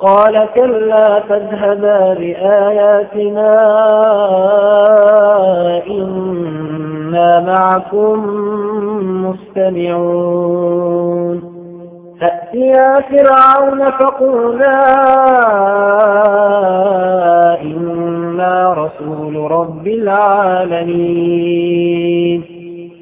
قال كلا فاذهبا بآياتنا إنا معكم مستمعون. فأتيا فرعون فقولا إنا رسول رب العالمين.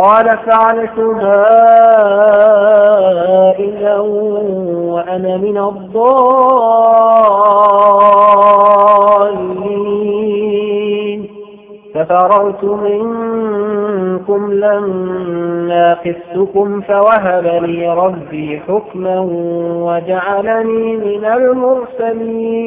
قال فعلتها إذا وأنا من الضالين. ففررت منكم لما خفتكم فوهب لي ربي حكما وجعلني من المرسلين.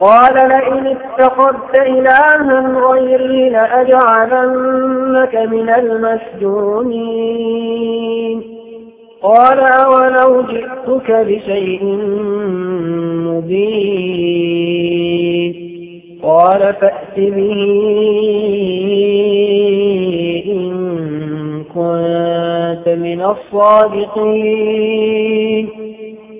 قال لئن اتخذت إلها غيري لأجعلنك من المسجونين. قال أولو جئتك بشيء مبين. قال فأت به إن كنت من الصادقين.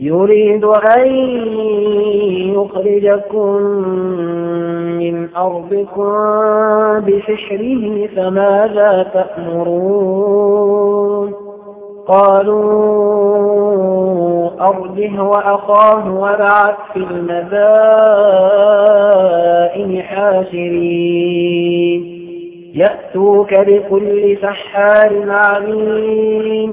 يريد أن يخرجكم من أرضكم بسحره فماذا تأمرون؟ قالوا أرجه وأخاه وبعث في المدائن حاشرين. يأتوك بكل سحار عليم.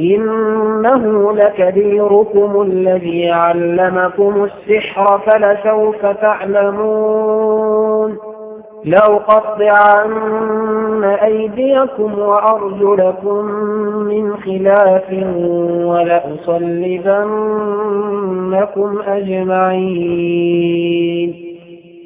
إنه لكبيركم الذي علمكم السحر فلسوف تعلمون. لأقطعن أيديكم وأرجلكم من خلاف ولأصلبنكم أجمعين.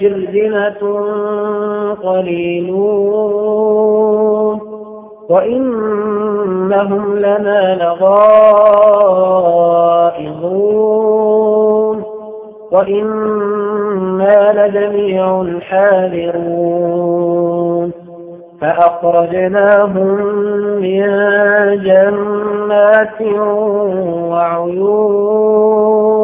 لشرذمة قليلون. وإنهم لنا لغائظون. وإنا لجميع حاذرون فأخرجناهم من جنات وعيون.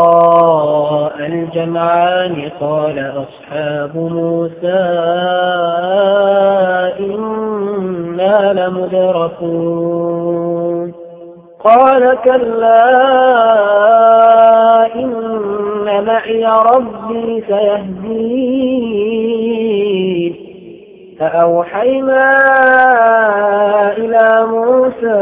الجمعان قال أصحاب موسى إنا لمدركون قال كلا إن معي ربي سيهدين فأوحينا إلى موسى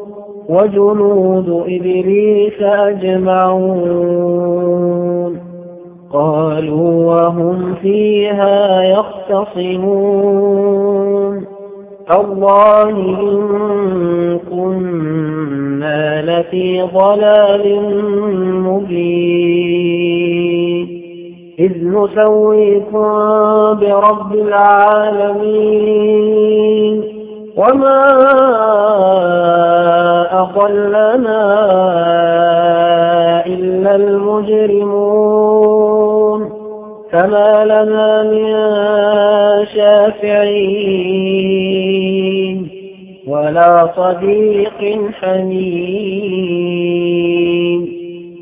وجنود إبليس أجمعون. قالوا وهم فيها يختصمون. الله إن كنا لفي ضلال مبين. إذ نسويكم برب العالمين. وما أضلنا إلا المجرمون فما لنا من شافعين ولا صديق حميم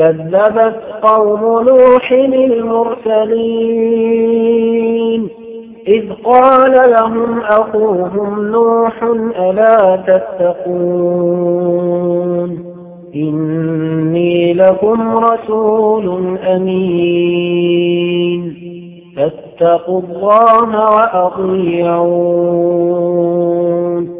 كذبت قوم نوح المرسلين. إذ قال لهم أخوهم نوح ألا تتقون؟ إني لكم رسول أمين. فاتقوا الله وأطيعون.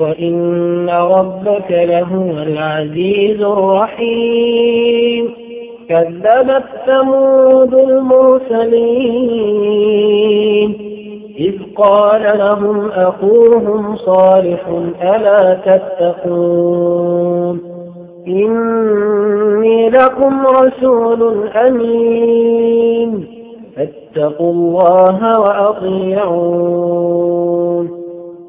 وإن ربك لهو العزيز الرحيم. كذبت ثمود المرسلين. إذ قال لهم أخوهم صالح ألا تتقون؟ إني لكم رسول أمين. فاتقوا الله وأطيعون.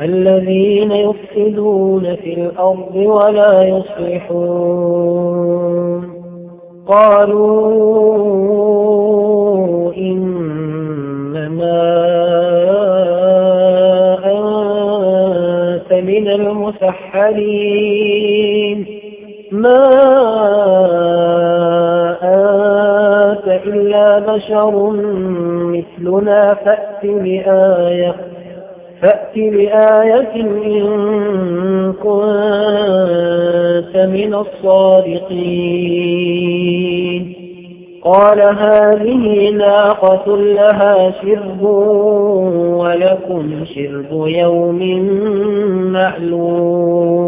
الذين يفسدون في الأرض ولا يصلحون. قالوا إنما أنت من المسحرين. ما أنت إلا بشر مثلنا فأت بآية. فأت بآية إن كنت من الصادقين. قال هذه ناقة لها شرب ولكم شرب يوم معلوم.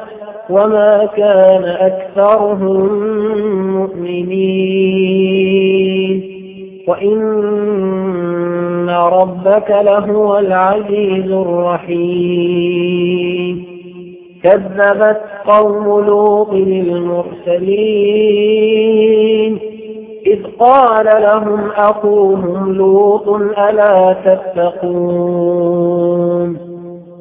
وما كان أكثرهم مؤمنين. وإن ربك لهو العزيز الرحيم. كذبت قوم لوط المرسلين إذ قال لهم أخوهم لوط ألا تتقون؟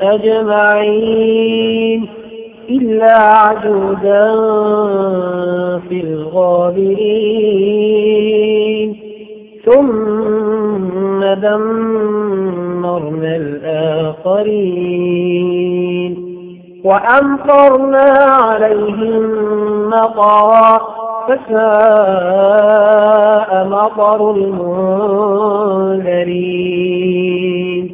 أجمعين إلا عجودا في الغابرين. ثم دمرنا الآخرين. وأمطرنا عليهم مطرا فساء مطر المنذرين.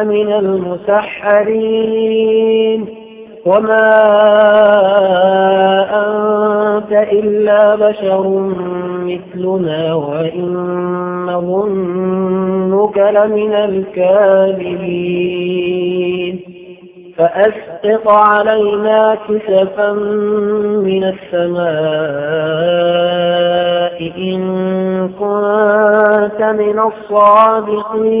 أنت من المسحرين. وما أنت إلا بشر مثلنا وإن نظنك لمن الكاذبين. فأسقط علينا كسفا من السماء إن كنت من الصادقين.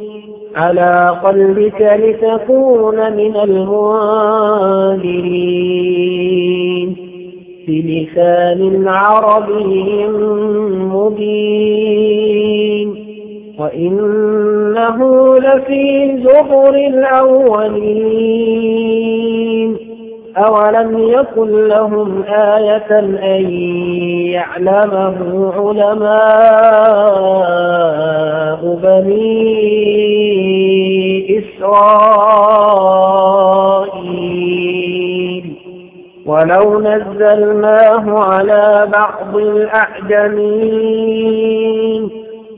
على قلبك لتكون من المنذرين. بلسان عربي مبين. وإنه لفي زبر الأولين. أولم يكن لهم آية أن يعلمه علماء بني إسرائيل ولو نزلناه على بعض الأعجمين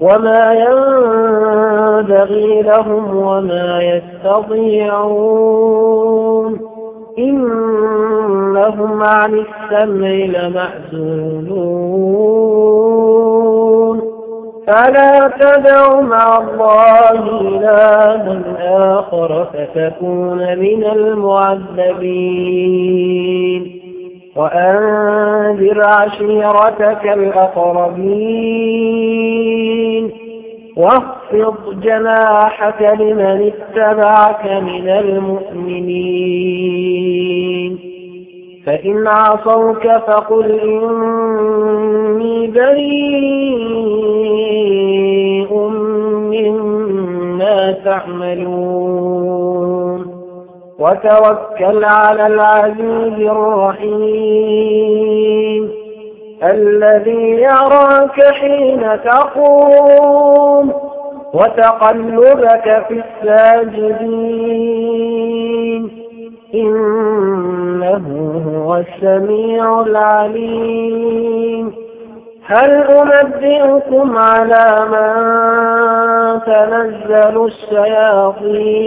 وما ينبغي لهم وما يستطيعون إنهم عن السمع لمعزولون فلا تدع مع الله إلها آخر فتكون من المعذبين وأنذر عشيرتك الأقربين واخفض جناحك لمن اتبعك من المؤمنين. فإن عصوك فقل إني بريء مما تعملون. وتوكل على العزيز الرحيم. الذي يراك حين تقوم وتقلبك في الساجدين. إنه هو السميع العليم. هل أنبئكم على من تنزل الشياطين؟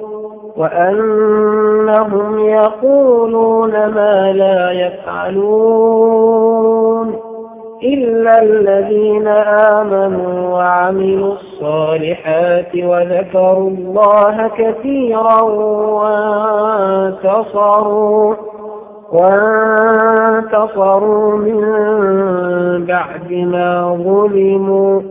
وأنهم يقولون ما لا يفعلون إلا الذين آمنوا وعملوا الصالحات وذكروا الله كثيرا وانتصروا وانتصروا من بعد ما ظلموا.